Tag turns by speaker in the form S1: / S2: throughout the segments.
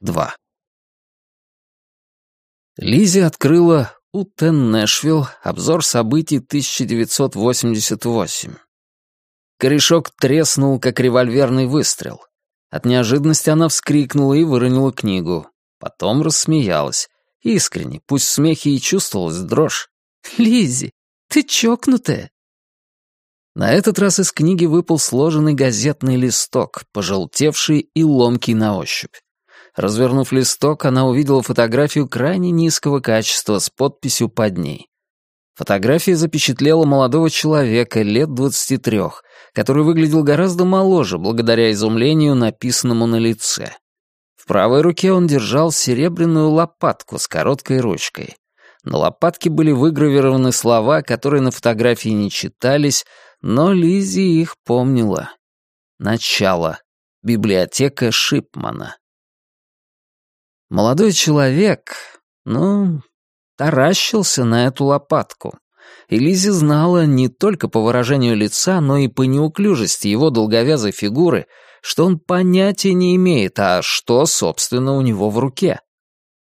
S1: 2. Лизи открыла «Утен Нэшвилл. Обзор событий 1988». Корешок треснул, как револьверный выстрел. От неожиданности она вскрикнула и выронила книгу. Потом рассмеялась. Искренне, пусть в смехе и чувствовалась дрожь. Лизи, ты чокнутая!» На этот раз из книги выпал сложенный газетный листок, пожелтевший и ломкий на ощупь. Развернув листок, она увидела фотографию крайне низкого качества с подписью под ней. Фотография запечатлела молодого человека лет 23, который выглядел гораздо моложе благодаря изумлению, написанному на лице. В правой руке он держал серебряную лопатку с короткой ручкой. На лопатке были выгравированы слова, которые на фотографии не читались, но Лизи их помнила. Начало. Библиотека Шипмана. Молодой человек, ну, таращился на эту лопатку. И Лизи знала не только по выражению лица, но и по неуклюжести его долговязой фигуры, что он понятия не имеет, а что, собственно, у него в руке.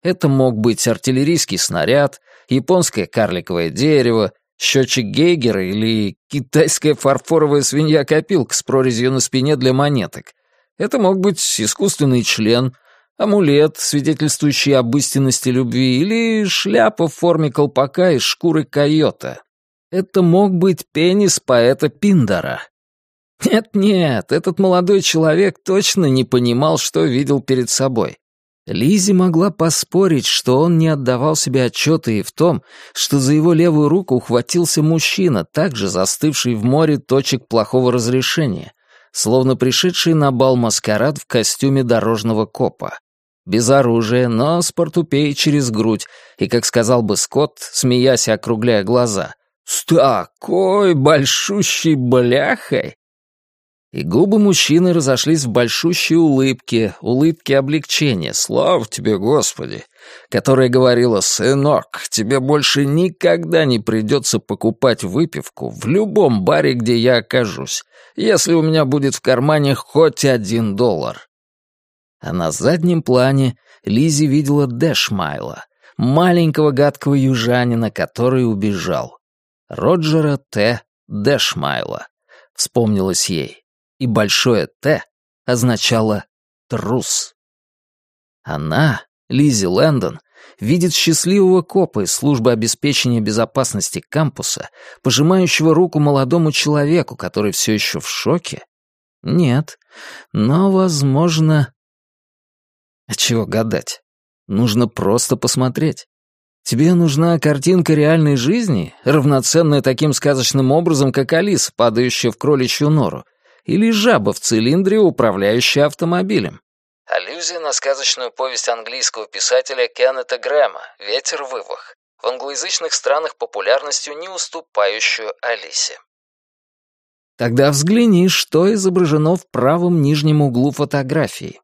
S1: Это мог быть артиллерийский снаряд, японское карликовое дерево, счетчик Гейгера или китайская фарфоровая свинья-копилка с прорезью на спине для монеток. Это мог быть искусственный член, амулет, свидетельствующий об истинности любви, или шляпа в форме колпака из шкуры койота. Это мог быть пенис поэта Пиндара. Нет-нет, этот молодой человек точно не понимал, что видел перед собой. Лизи могла поспорить, что он не отдавал себе отчета и в том, что за его левую руку ухватился мужчина, также застывший в море точек плохого разрешения, словно пришедший на бал маскарад в костюме дорожного копа. Без оружия, но с портупеей через грудь, и, как сказал бы Скотт, смеясь и округляя глаза, «С такой большущей бляхой!» И губы мужчины разошлись в большущей улыбке, улыбке облегчения. «Слава тебе, Господи!» которая говорила, «Сынок, тебе больше никогда не придется покупать выпивку в любом баре, где я окажусь, если у меня будет в кармане хоть один доллар». А на заднем плане Лизи видела Дэшмайла, маленького гадкого южанина, который убежал. Роджера Т. Дэшмайла. Вспомнилось ей и большое «Т» означало «трус». Она, Лизи Лэндон, видит счастливого копа из службы обеспечения безопасности кампуса, пожимающего руку молодому человеку, который все еще в шоке? Нет, но, возможно... А чего гадать? Нужно просто посмотреть. Тебе нужна картинка реальной жизни, равноценная таким сказочным образом, как Алиса, падающая в кроличью нору, или жаба в цилиндре, управляющая автомобилем. Аллюзия на сказочную повесть английского писателя Кеннета Грэма «Ветер вывах», в англоязычных странах популярностью не уступающую Алисе. Тогда взгляни, что изображено в правом нижнем углу фотографии.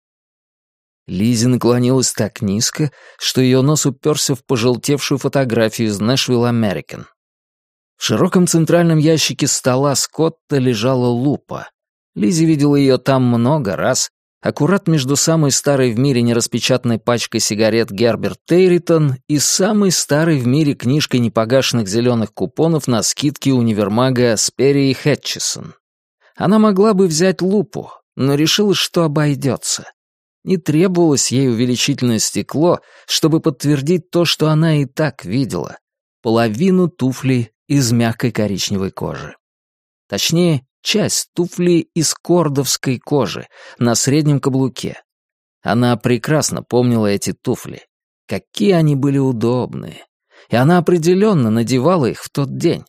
S1: Лизи наклонилась так низко, что ее нос уперся в пожелтевшую фотографию из Нэшвилл Американ. В широком центральном ящике стола Скотта лежала лупа. Лизи видела ее там много раз, аккурат между самой старой в мире нераспечатанной пачкой сигарет Герберт Тейритон и самой старой в мире книжкой непогашенных зеленых купонов на скидки универмага Спери и Хэтчисон. Она могла бы взять лупу, но решила, что обойдется. Не требовалось ей увеличительное стекло, чтобы подтвердить то, что она и так видела. Половину туфли из мягкой коричневой кожи. Точнее, часть туфли из кордовской кожи на среднем каблуке. Она прекрасно помнила эти туфли. Какие они были удобные. И она определенно надевала их в тот день.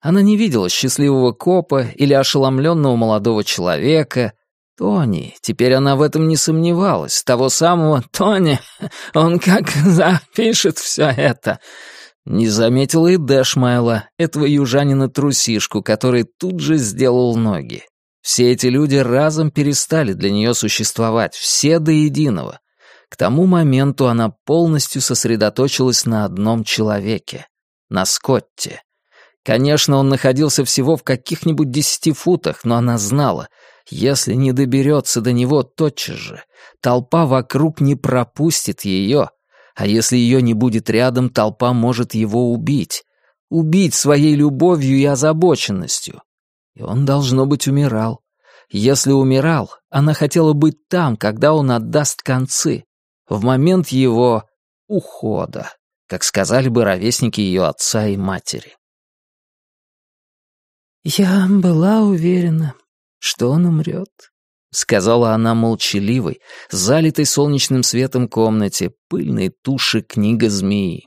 S1: Она не видела счастливого копа или ошеломленного молодого человека. Тони, теперь она в этом не сомневалась, того самого Тони, он как запишет все это. Не заметила и Дэшмайла, этого южанина-трусишку, который тут же сделал ноги. Все эти люди разом перестали для нее существовать, все до единого. К тому моменту она полностью сосредоточилась на одном человеке — на Скотте. Конечно, он находился всего в каких-нибудь десяти футах, но она знала, Если не доберется до него тотчас же, толпа вокруг не пропустит ее, а если ее не будет рядом, толпа может его убить. Убить своей любовью и озабоченностью. И он, должно быть, умирал. Если умирал, она хотела быть там, когда он отдаст концы, в момент его ухода, как сказали бы ровесники ее отца и матери.
S2: «Я была уверена, что он умрет», — сказала она молчаливой, залитой солнечным светом комнате, пыльной туши книга змеи.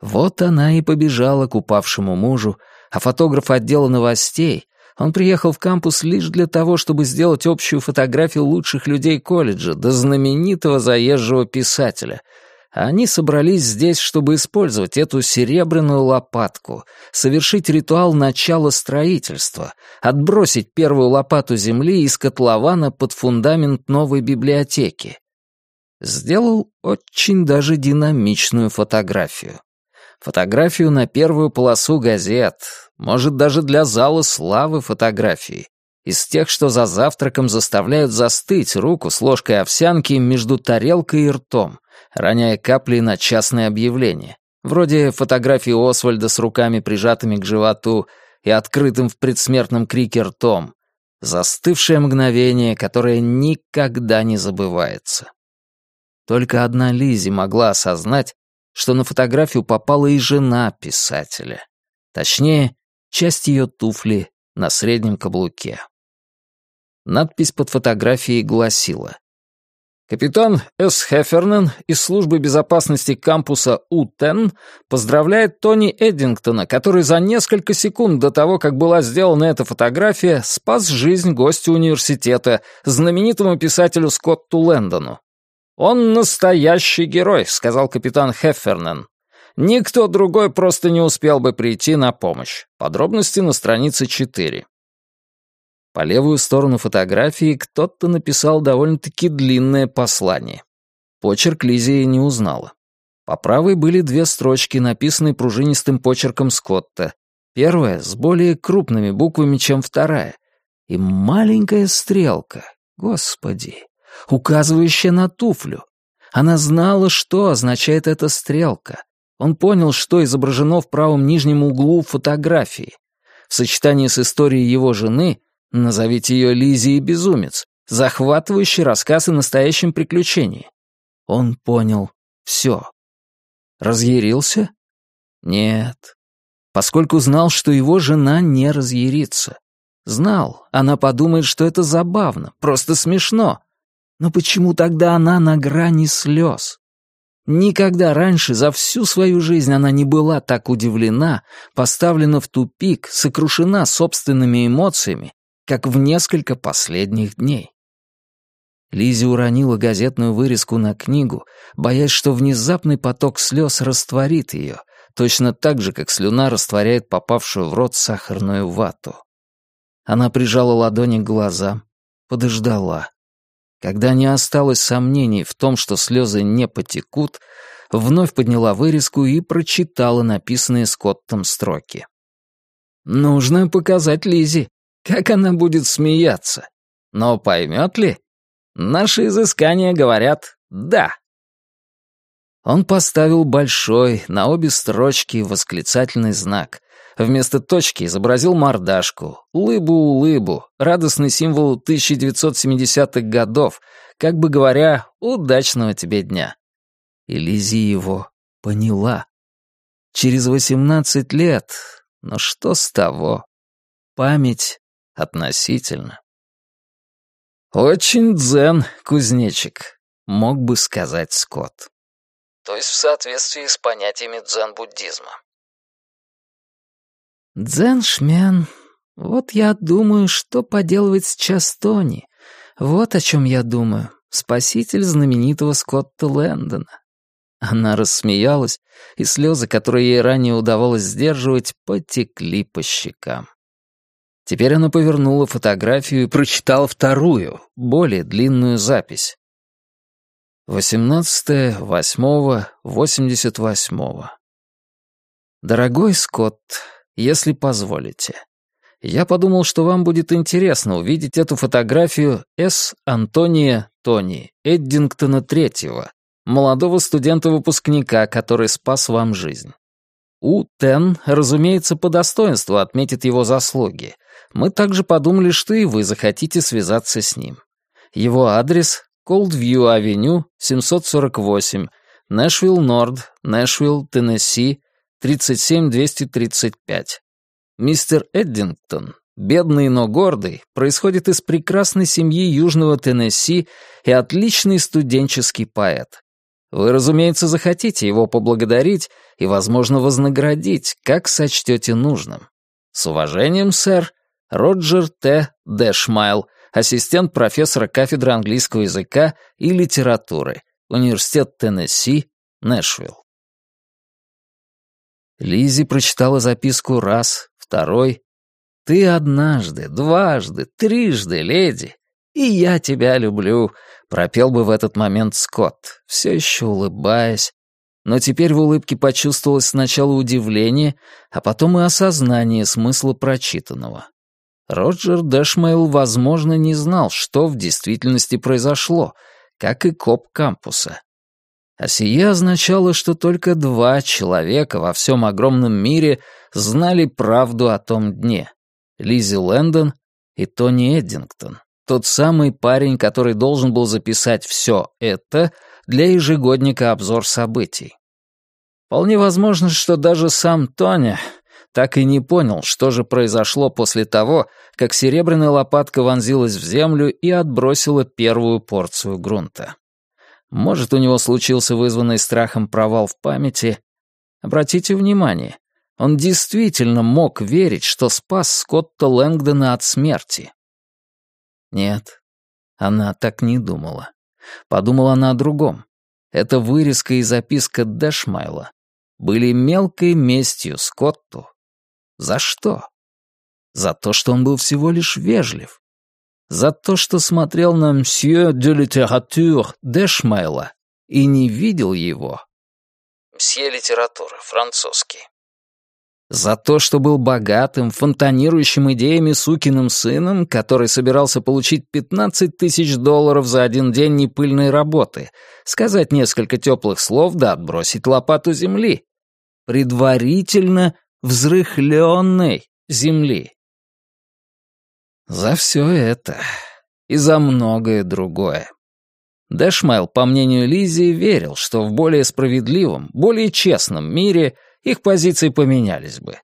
S2: Вот она и побежала к упавшему мужу, а фотограф отдела новостей, он приехал в кампус лишь для того, чтобы сделать общую фотографию лучших людей колледжа до знаменитого заезжего писателя. Они собрались здесь, чтобы использовать эту серебряную лопатку, совершить ритуал начала строительства, отбросить первую лопату земли из котлована под фундамент новой библиотеки. Сделал очень даже динамичную фотографию. Фотографию на первую полосу газет, может, даже для зала славы фотографии. Из тех, что за завтраком заставляют застыть руку с ложкой овсянки между тарелкой и ртом, роняя капли на частное объявление. Вроде фотографии Освальда с руками прижатыми к животу и открытым в предсмертном крике ртом. Застывшее мгновение, которое никогда не забывается. Только одна Лизи могла осознать, что на фотографию попала и жена писателя. Точнее, часть ее туфли на среднем каблуке. Надпись под фотографией гласила Капитан С. Хефернен из службы безопасности кампуса УТЕН поздравляет Тони Эддингтона, который за несколько секунд до того, как была сделана эта фотография, спас жизнь гостю университета, знаменитому писателю Скотту Лэндону. «Он настоящий герой», — сказал капитан Хеффернен. «Никто другой просто не успел бы прийти на помощь. Подробности на странице 4». По левую сторону фотографии кто-то написал довольно-таки длинное послание. Почерк Лизия не узнала. По правой были две строчки, написанные пружинистым почерком Скотта. Первая с более крупными буквами, чем вторая. И маленькая стрелка. Господи указывающая на туфлю. Она знала, что означает эта стрелка. Он понял, что изображено в правом нижнем углу фотографии. В сочетании с историей его жены, назовите ее Лизи и Безумец, захватывающий рассказ о настоящем приключении. Он понял все. Разъярился? Нет. Поскольку знал, что его жена не разъярится. Знал, она подумает, что это забавно, просто смешно, но почему тогда она на грани слез? Никогда раньше за всю свою жизнь она не была так удивлена, поставлена в тупик, сокрушена собственными эмоциями, как в несколько последних дней. Лизи уронила газетную вырезку на книгу, боясь, что внезапный поток слез растворит ее, точно так же, как слюна растворяет попавшую в рот сахарную вату. Она прижала ладони к глазам, подождала. Когда не осталось сомнений в том, что слезы не потекут, вновь подняла вырезку и прочитала написанные Скоттом строки. «Нужно показать Лизе, как она будет смеяться. Но поймет ли? Наши изыскания говорят «да». Он поставил большой на обе строчки восклицательный знак, Вместо точки изобразил мордашку, улыбу-улыбу, радостный символ 1970-х годов, как бы говоря, удачного тебе дня. И Лизи его поняла. Через 18 лет, но что с того? Память относительно. «Очень дзен, кузнечик», — мог бы сказать Скотт.
S1: То есть в соответствии с понятиями дзен-буддизма.
S2: «Дзеншмен, вот я думаю, что поделывает сейчас Тони. Вот о чем я думаю. Спаситель знаменитого Скотта Лэндона». Она рассмеялась, и слезы, которые ей ранее удавалось сдерживать, потекли по щекам. Теперь она повернула фотографию и прочитала вторую, более длинную запись. 18.08.88. Дорогой Скотт, если позволите.
S1: Я подумал, что вам будет интересно увидеть эту фотографию С. Антония Тони Эддингтона III, молодого студента-выпускника, который спас вам жизнь. У Тен, разумеется, по достоинству отметит его заслуги. Мы также подумали, что и вы захотите связаться с ним. Его адрес — Колдвью-авеню, 748, Нэшвилл-Норд, Нэшвилл, Теннесси, 37235. Мистер Эддингтон, бедный, но гордый, происходит из прекрасной семьи Южного Теннесси и отличный студенческий поэт. Вы, разумеется, захотите его поблагодарить и, возможно, вознаградить, как сочтете нужным. С уважением, сэр, Роджер Т. Дэшмайл, ассистент профессора кафедры английского языка и литературы, Университет Теннесси, Нэшвилл. Лизи прочитала записку раз, второй. «Ты однажды, дважды, трижды, леди, и я тебя люблю», — пропел бы в этот момент Скотт, все еще улыбаясь. Но теперь в улыбке почувствовалось сначала удивление, а потом и осознание смысла прочитанного. Роджер Дэшмейл, возможно, не знал, что в действительности произошло, как и коп кампуса. А сие означало, что только два человека во всем огромном мире знали правду о том дне — Лизи Лэндон и Тони Эддингтон, тот самый парень, который должен был записать все это для ежегодника «Обзор событий». Вполне возможно, что даже сам Тони так и не понял, что же произошло после того, как серебряная лопатка вонзилась в землю и отбросила первую порцию грунта. Может, у него случился вызванный страхом провал в памяти. Обратите внимание, он действительно мог верить, что спас Скотта Лэнгдона от смерти. Нет, она так не думала. Подумала она о другом. Эта вырезка и записка Дэшмайла были мелкой местью Скотту. За что? За то, что он был всего лишь вежлив за то, что смотрел на «Мсье де литератур» Дэшмайла и не видел его. «Мсье литература», французский. За то, что был богатым, фонтанирующим идеями сукиным сыном, который собирался получить 15 тысяч долларов за один день непыльной работы, сказать несколько теплых слов да отбросить лопату земли. Предварительно взрыхленной земли. За все это. И за многое другое. Дэшмайл, по мнению Лизи, верил, что в более справедливом, более честном мире их позиции поменялись бы.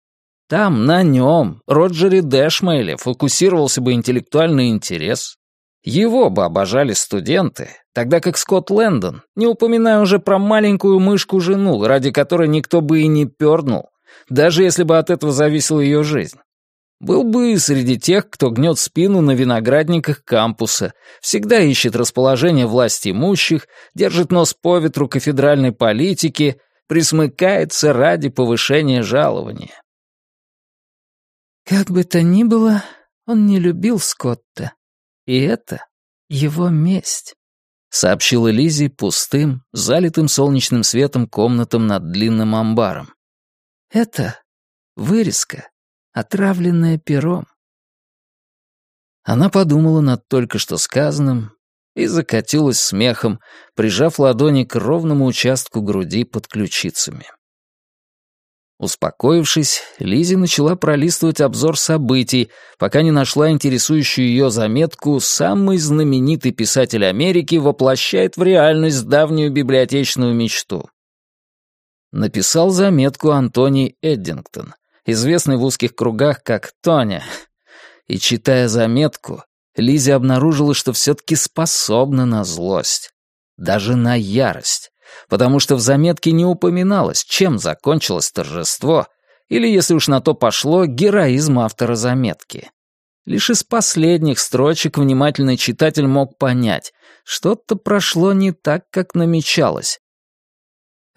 S1: Там, на нем, Роджере Дэшмейле фокусировался бы интеллектуальный интерес. Его бы обожали студенты, тогда как Скотт Лэндон, не упоминая уже про маленькую мышку-жену, ради которой никто бы и не пернул, даже если бы от этого зависела ее жизнь. Был бы среди тех, кто гнет спину на виноградниках кампуса, всегда ищет расположение власти имущих, держит нос по ветру кафедральной политики, присмыкается ради повышения жалования. Как бы то ни было, он не любил Скотта, и это его месть, сообщила Лизи пустым, залитым солнечным светом комнатам над длинным амбаром. Это вырезка отравленное пером. Она подумала над только что сказанным и закатилась смехом, прижав ладони к ровному участку груди под ключицами. Успокоившись, Лизи начала пролистывать обзор событий, пока не нашла интересующую ее заметку «Самый знаменитый писатель Америки воплощает в реальность давнюю библиотечную мечту». Написал заметку Антоний Эддингтон, известный в узких кругах как Тоня. И читая заметку, Лизи обнаружила, что все-таки способна на злость. Даже на ярость. Потому что в заметке не упоминалось, чем закончилось торжество, или, если уж на то пошло, героизм автора заметки. Лишь из последних строчек внимательный читатель мог понять, что-то прошло не так, как намечалось,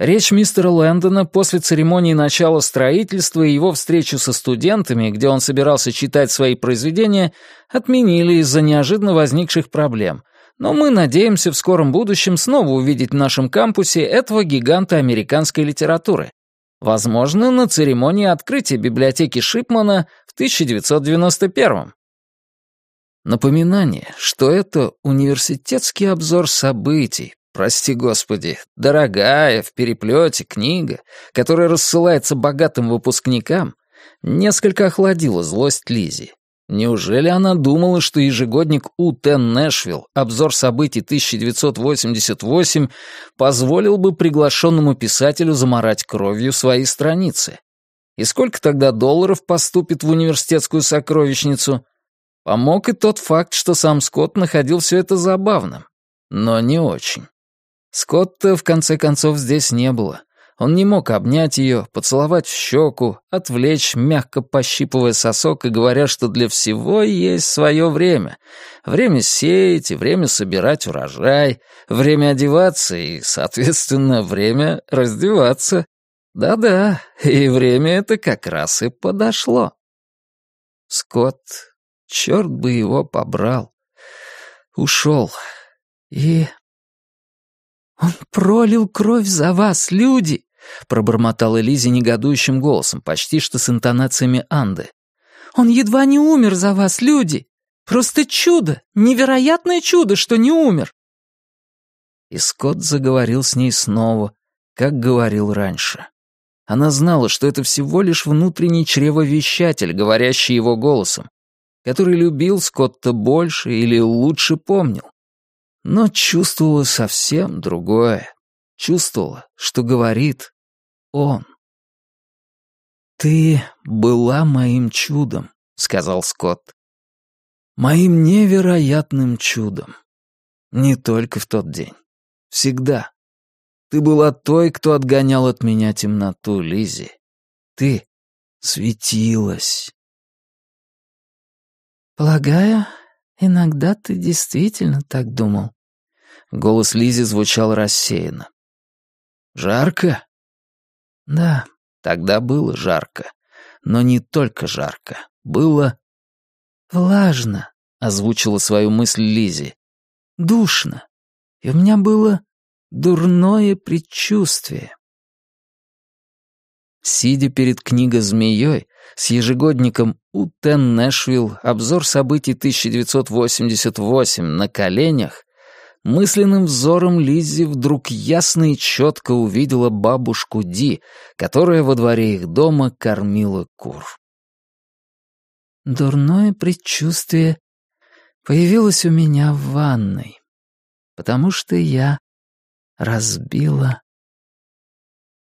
S1: Речь мистера Лэндона после церемонии начала строительства и его встречу со студентами, где он собирался читать свои произведения, отменили из-за неожиданно возникших проблем. Но мы надеемся в скором будущем снова увидеть в нашем кампусе этого гиганта американской литературы. Возможно, на церемонии открытия библиотеки Шипмана в 1991 Напоминание, что это университетский обзор событий, прости господи, дорогая, в переплете книга, которая рассылается богатым выпускникам, несколько охладило злость Лизи. Неужели она думала, что ежегодник УТ Нэшвилл, обзор событий 1988, позволил бы приглашенному писателю заморать кровью свои страницы? И сколько тогда долларов поступит в университетскую сокровищницу? Помог и тот факт, что сам Скотт находил все это забавным. Но не очень. Скотта, в конце концов, здесь не было. Он не мог обнять ее, поцеловать в щеку, отвлечь, мягко пощипывая сосок и говоря, что для всего есть свое время. Время сеять и время собирать урожай, время одеваться и, соответственно, время раздеваться. Да-да, и время это как раз и подошло. Скотт Черт бы его побрал. Ушел. И... «Он пролил кровь за вас, люди!» — пробормотала Лизи негодующим голосом, почти что с интонациями Анды. «Он едва не умер за вас, люди! Просто чудо! Невероятное чудо, что не умер!» И Скотт заговорил с ней снова, как говорил раньше. Она знала, что это всего лишь внутренний чревовещатель, говорящий его голосом, который любил Скотта больше или лучше помнил. Но чувствовала совсем другое. Чувствовала, что говорит он. «Ты была моим чудом», — сказал Скотт. «Моим невероятным чудом. Не только в тот день. Всегда. Ты была той, кто отгонял от меня темноту, Лизи. Ты светилась». «Полагаю, иногда ты действительно так думал». Голос Лизи звучал рассеянно. «Жарко?» «Да, тогда было жарко. Но не только жарко. Было...» «Влажно», — озвучила свою мысль Лизи. «Душно. И у меня было дурное предчувствие». Сидя перед книгой «Змеей», с ежегодником «Утен Нэшвилл. Обзор событий 1988» на коленях, мысленным взором Лиззи вдруг ясно и четко увидела бабушку Ди, которая во дворе их дома кормила кур. Дурное предчувствие появилось у меня в ванной, потому что я разбила